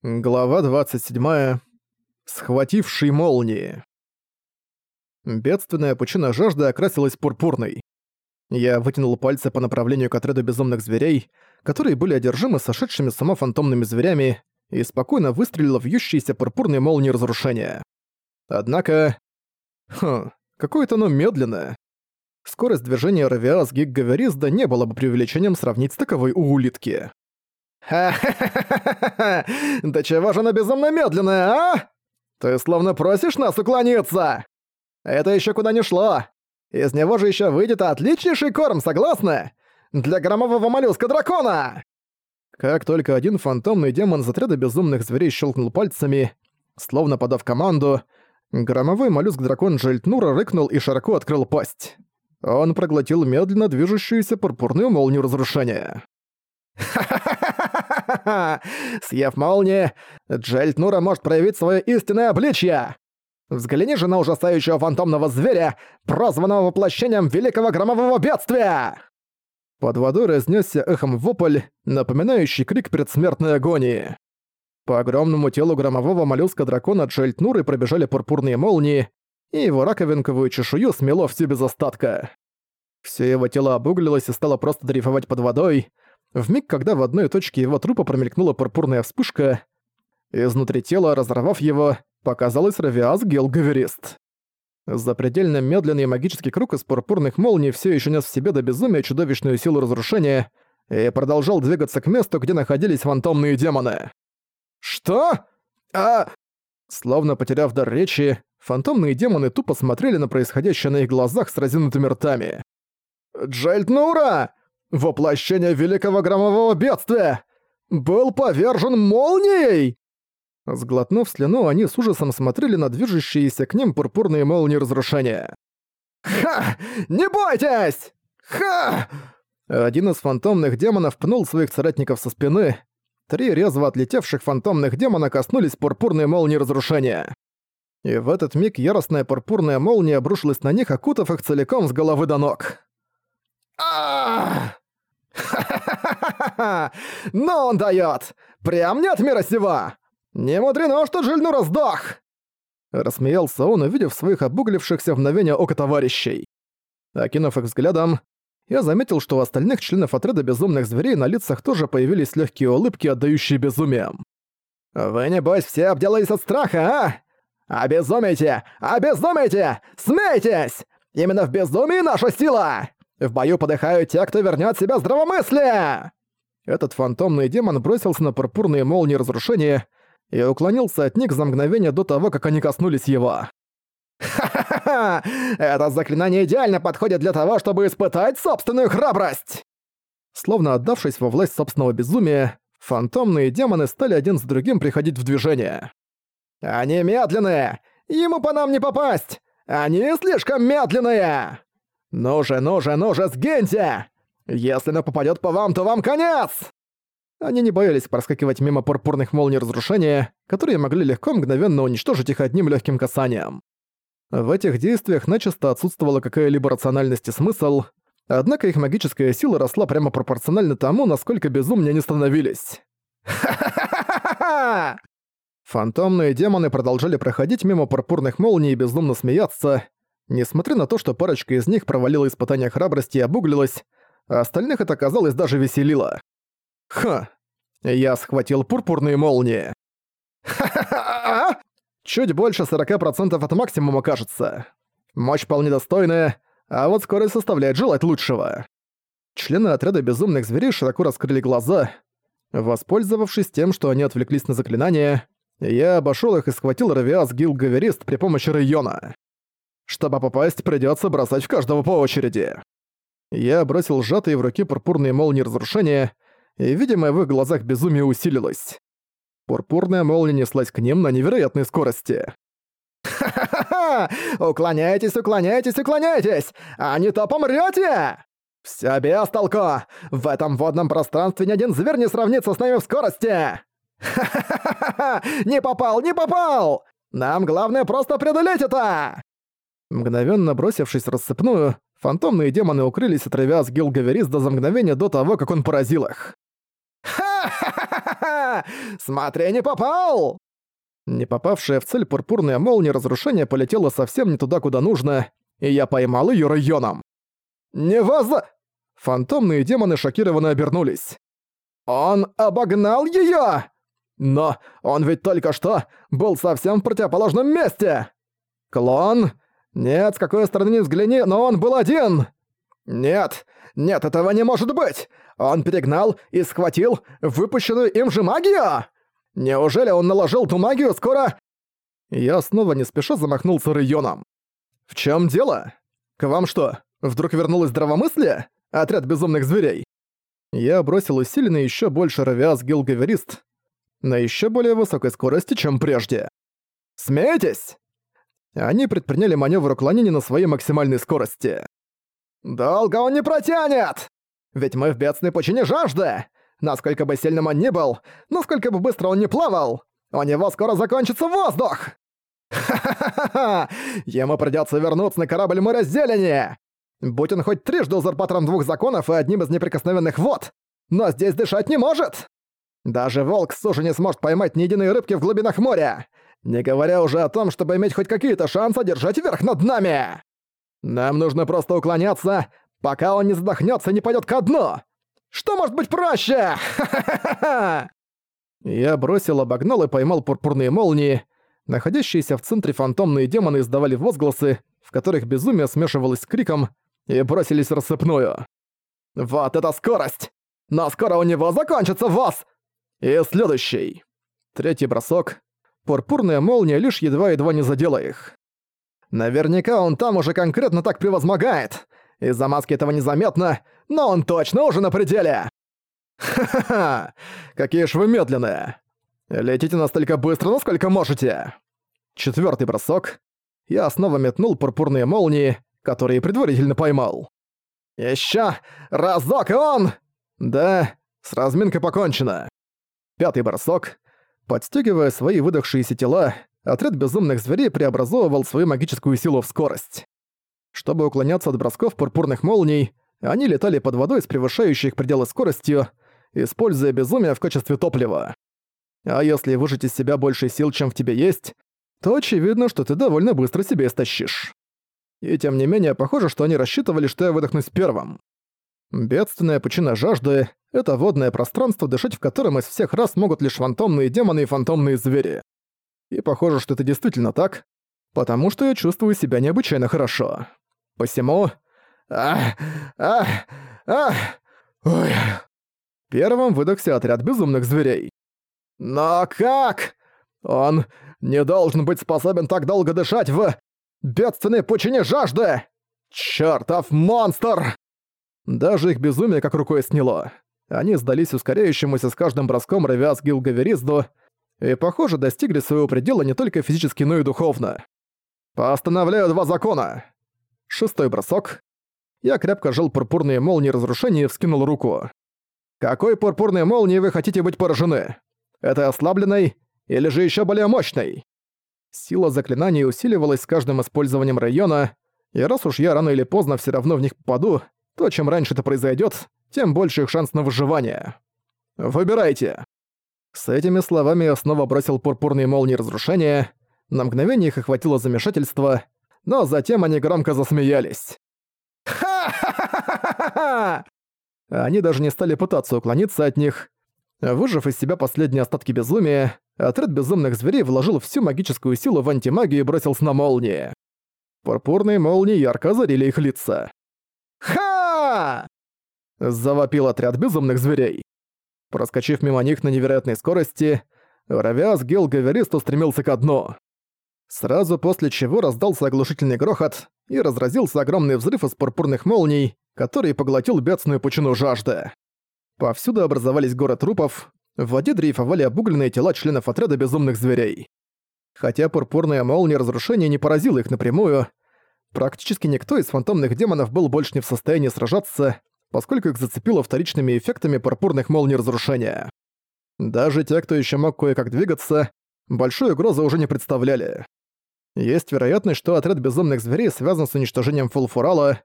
Глава 27. Схвативший молнии. Бедственная пучина жажды окрасилась пурпурной. Я вытянул пальцы по направлению к отряду безумных зверей, которые были одержимы сошедшими с ума фантомными зверями, и спокойно выстрелил в вьющиеся пурпурные молнии разрушения. Однако... Хм, какое-то оно медленное. Скорость движения Равиас Гиггаверизда не было бы преувеличением сравнить с таковой у улитки. «Ха-ха-ха-ха-ха! Да чего же она безумно медленная, а? Ты словно просишь нас уклониться! Это еще куда не шло! Из него же еще выйдет отличнейший корм, согласны? Для громового моллюска-дракона!» Как только один фантомный демон из отряда безумных зверей щелкнул пальцами, словно подав команду, громовой моллюск-дракон Джельтнура рыкнул и широко открыл пасть. Он проглотил медленно движущуюся пурпурную молнию разрушения. Съев молнии, Джельтнура может проявить свое истинное обличье! Взгляни же на ужасающего фантомного зверя, прозванного воплощением великого громового бедствия!» Под водой разнесся эхом вопль, напоминающий крик предсмертной агонии. По огромному телу громового моллюска-дракона Джельтнуры пробежали пурпурные молнии, и его раковинковую чешую смело всю без остатка. Все его тело обуглилось и стало просто дрейфовать под водой, в миг, когда в одной точке его трупа промелькнула пурпурная вспышка, изнутри тела, разорвав его, показалась Равиас Гелгаверист. Запредельно медленный магический круг из пурпурных молний все еще нес в себе до безумия чудовищную силу разрушения и продолжал двигаться к месту, где находились фантомные демоны. «Что? А...» Словно потеряв дар речи, фантомные демоны тупо смотрели на происходящее на их глазах с разинутыми ртами. «Джальтнура! Воплощение великого громового бедствия! Был повержен молнией!» Сглотнув слюну, они с ужасом смотрели на движущиеся к ним пурпурные молнии разрушения. «Ха! Не бойтесь! Ха!» Один из фантомных демонов пнул своих соратников со спины. Три резво отлетевших фантомных демона коснулись пурпурной молнии разрушения. И в этот миг яростная пурпурная молния обрушилась на них, окутав их целиком с головы до ног. А Ха-ха-ха-ха-ха! Ну он даёт! Прям нет мира сего! Не мудрено, что Джильну раздох!» Рассмеялся он, увидев своих обуглившихся в мгновение ока товарищей. Окинув их взглядом, я заметил, что у остальных членов отряда безумных зверей на лицах тоже появились легкие улыбки, отдающие безумием. «Вы, небось, все обделались от страха, а? Обезумите! Обезумите! Смейтесь! Именно в безумии наша сила! В бою подыхают те, кто вернет себя здравомыслие!» Этот фантомный демон бросился на пурпурные молнии разрушения и уклонился от них за мгновение до того, как они коснулись его. «Ха-ха-ха! Это заклинание идеально подходит для того, чтобы испытать собственную храбрость!» Словно отдавшись во власть собственного безумия, фантомные демоны стали один с другим приходить в движение. «Они медленные! Ему по нам не попасть! Они слишком медленные!» «Ну же, ну же, ну же, сгиньте! Если оно попадёт по вам, то вам конец!» Они не боялись проскакивать мимо пурпурных молний разрушения, которые могли легко мгновенно уничтожить их одним легким касанием. В этих действиях начисто отсутствовала какая-либо рациональность и смысл, однако их магическая сила росла прямо пропорционально тому, насколько безумнее они становились. Ха-ха-ха-ха-ха! Фантомные демоны продолжали проходить мимо пурпурных молний и безумно смеяться, Несмотря на то, что парочка из них провалила испытание храбрости и обуглилась, остальных это, казалось, даже веселило. Ха! Я схватил пурпурные молнии. Ха-ха-ха! Чуть больше 40% от максимума, кажется. Мощь вполне достойная, а вот скорость составляет желать лучшего. Члены отряда безумных зверей широко раскрыли глаза. Воспользовавшись тем, что они отвлеклись на заклинание, я обошёл их и схватил Равиас Гилгаверист при помощи района. Чтобы попасть, придётся бросать в каждого по очереди. Я бросил сжатые в руки пурпурные молнии разрушения, и, видимо, в их глазах безумие усилилось. Пурпурная молния неслась к ним на невероятной скорости. «Ха-ха-ха! Уклоняйтесь, уклоняйтесь, уклоняйтесь! А не то помрёте!» «Всё без толку! В этом водном пространстве ни один зверь не сравнится с нами в скорости!» «Ха-ха-ха! Не попал, не попал! Нам главное просто преодолеть это!» Мгновенно бросившись в рассыпную, фантомные демоны укрылись от Ревиас Гилгаверис до за мгновения до того, как он поразил их. «Ха-ха-ха-ха! Смотри, не попал!» Не попавшая в цель пурпурная молния разрушения полетела совсем не туда, куда нужно, и я поймал её районом. «Не воза...» Фантомные демоны шокированно обернулись. «Он обогнал её! Но он ведь только что был совсем в противоположном месте! Клон? Нет, с какой стороны ни взгляни, но он был один! Нет, нет, этого не может быть! Он перегнал и схватил выпущенную им же магию! Неужели он наложил ту магию скоро...» Я снова не спеша замахнулся районом. «В чем дело? К вам что, вдруг вернулось здравомыслие? Отряд безумных зверей?» Я бросил усиленный еще больше равиас гилгаверист на еще более высокой скорости, чем прежде. «Смеетесь?» Они предприняли маневр уклонения на своей максимальной скорости. «Долго он не протянет! Ведь мы в бедственной пучине жажды! Насколько бы сильным он ни был, насколько бы быстро он не плавал, у него скоро закончится воздух! Ха-ха-ха-ха! Ему придётся вернуться на корабль моря зелени! Будь он хоть трижды узурпатором двух законов и одним из неприкосновенных вод, но здесь дышать не может! Даже волк суши не сможет поймать ни единой рыбки в глубинах моря, не говоря уже о том, чтобы иметь хоть какие-то шансы одержать верх над нами! Нам нужно просто уклоняться, пока он не задохнётся и не пойдёт ко дну! Что может быть проще? Ха-ха-ха-ха! Я бросил, обогнал и поймал пурпурные молнии. Находящиеся в центре фантомные демоны издавали возгласы, в которых безумие смешивалось с криком, и бросились в рассыпную. «Вот это скорость! Но скоро у него закончится ВОЗ!» И следующий. Третий бросок. Пурпурная молния лишь едва-едва не задела их. Наверняка он там уже конкретно так превозмогает. Из-за маски этого незаметно, но он точно уже на пределе. Ха-ха-ха! Какие ж вы медленные! Летите настолько быстро, насколько можете! Четвертый бросок. Я снова метнул пурпурные молнии, которые предварительно поймал. Еще разок, и он! Да, с разминкой покончено. Пятый бросок. Подстегивая свои выдохшиеся тела, отряд безумных зверей преобразовывал свою магическую силу в скорость. Чтобы уклоняться от бросков пурпурных молний, они летали под водой с превышающей их пределы скоростью, используя безумие в качестве топлива. А если выжать из себя больше сил, чем в тебе есть, то очевидно, что ты довольно быстро себе истощишь. И тем не менее, похоже, что они рассчитывали, что я выдохнусь первым. Бедственная причина жажды — это водное пространство, дышать в котором из всех раз могут лишь фантомные демоны и фантомные звери. И похоже, что это действительно так, потому что я чувствую себя необычайно хорошо. Посему... Ах! Ах! Ах! Первым выдохся отряд безумных зверей. «Но как? Он не должен быть способен так долго дышать в бедственной пучине жажды! Чёртов монстр!» Даже их безумие как рукой сняло. Они сдались ускоряющемуся с каждым броском Ревиас Гилгаверизду и, похоже, достигли своего предела не только физически, но и духовно. «Постановляю два закона!» Шестой бросок. Я крепко жал пурпурные молнии разрушения и вскинул руку. «Какой пурпурной молнией вы хотите быть поражены? Это ослабленной или же еще более мощной?» Сила заклинаний усиливалась с каждым использованием района, и раз уж я рано или поздно все равно в них попаду, то чем раньше это произойдет, тем больше их шанс на выживание. Выбирайте. С этими словами я снова бросил пурпурные молнии разрушения. На мгновение их охватило замешательство, но затем они громко засмеялись. «Ха-ха-ха-ха-ха-ха!» Они даже не стали пытаться уклониться от них. Выжив из себя последние остатки безумия, отряд безумных зверей вложил всю магическую силу в антимагию и бросился на молнии. Пурпурные молнии ярко озарили их лица. «Ха!» — завопил отряд безумных зверей. Проскочив мимо них на невероятной скорости, Равиас Гел Гаверист устремился ко дну. Сразу после чего раздался оглушительный грохот и разразился огромный взрыв из пурпурных молний, который поглотил бедственную пучину жажды. Повсюду образовались горы трупов, в воде дрейфовали обугленные тела членов отряда безумных зверей. Хотя пурпурная молния разрушения не поразила их напрямую, практически никто из фантомных демонов был больше не в состоянии сражаться, поскольку их зацепило вторичными эффектами пурпурных молний разрушения. Даже те, кто еще мог кое-как двигаться, большой угрозы уже не представляли. Есть вероятность, что отряд безумных зверей связан с уничтожением Фулфурала.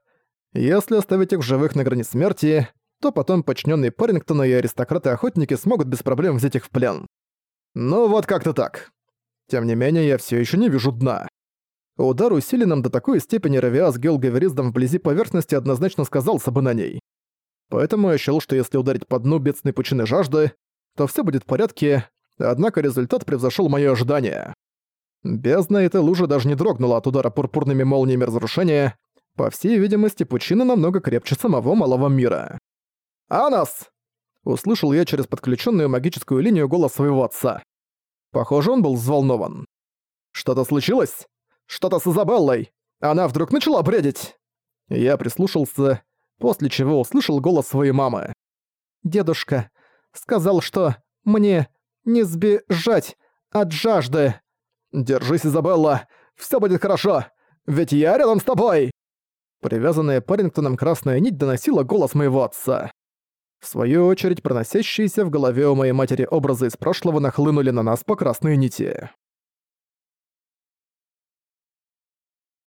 Если оставить их в живых на грани смерти, то потом подчиненные Парингтона и аристократы-охотники смогут без проблем взять их в плен. Ну вот как-то так. Тем не менее, я все еще не вижу дна. Удар усиленным до такой степени Равиас Гелгавериздом вблизи поверхности однозначно сказался бы на ней. Поэтому я считал, что если ударить по дну бедственной пучины жажды, то все будет в порядке, однако результат превзошел мои ожидания. Бездна этой лужи даже не дрогнула от удара пурпурными молниями разрушения. По всей видимости, пучина намного крепче самого малого мира. «Анас!» — услышал я через подключенную магическую линию голос своего отца. Похоже, он был взволнован. «Что-то случилось? Что-то с Изабеллой? Она вдруг начала бредить?» Я прислушался, после чего услышал голос своей мамы. «Дедушка сказал, что мне не сбежать от жажды». «Держись, Изабелла, все будет хорошо, ведь я рядом с тобой!» Привязанная Парингтоном красная нить доносила голос моего отца. В свою очередь, проносящиеся в голове у моей матери образы из прошлого нахлынули на нас по красной нити.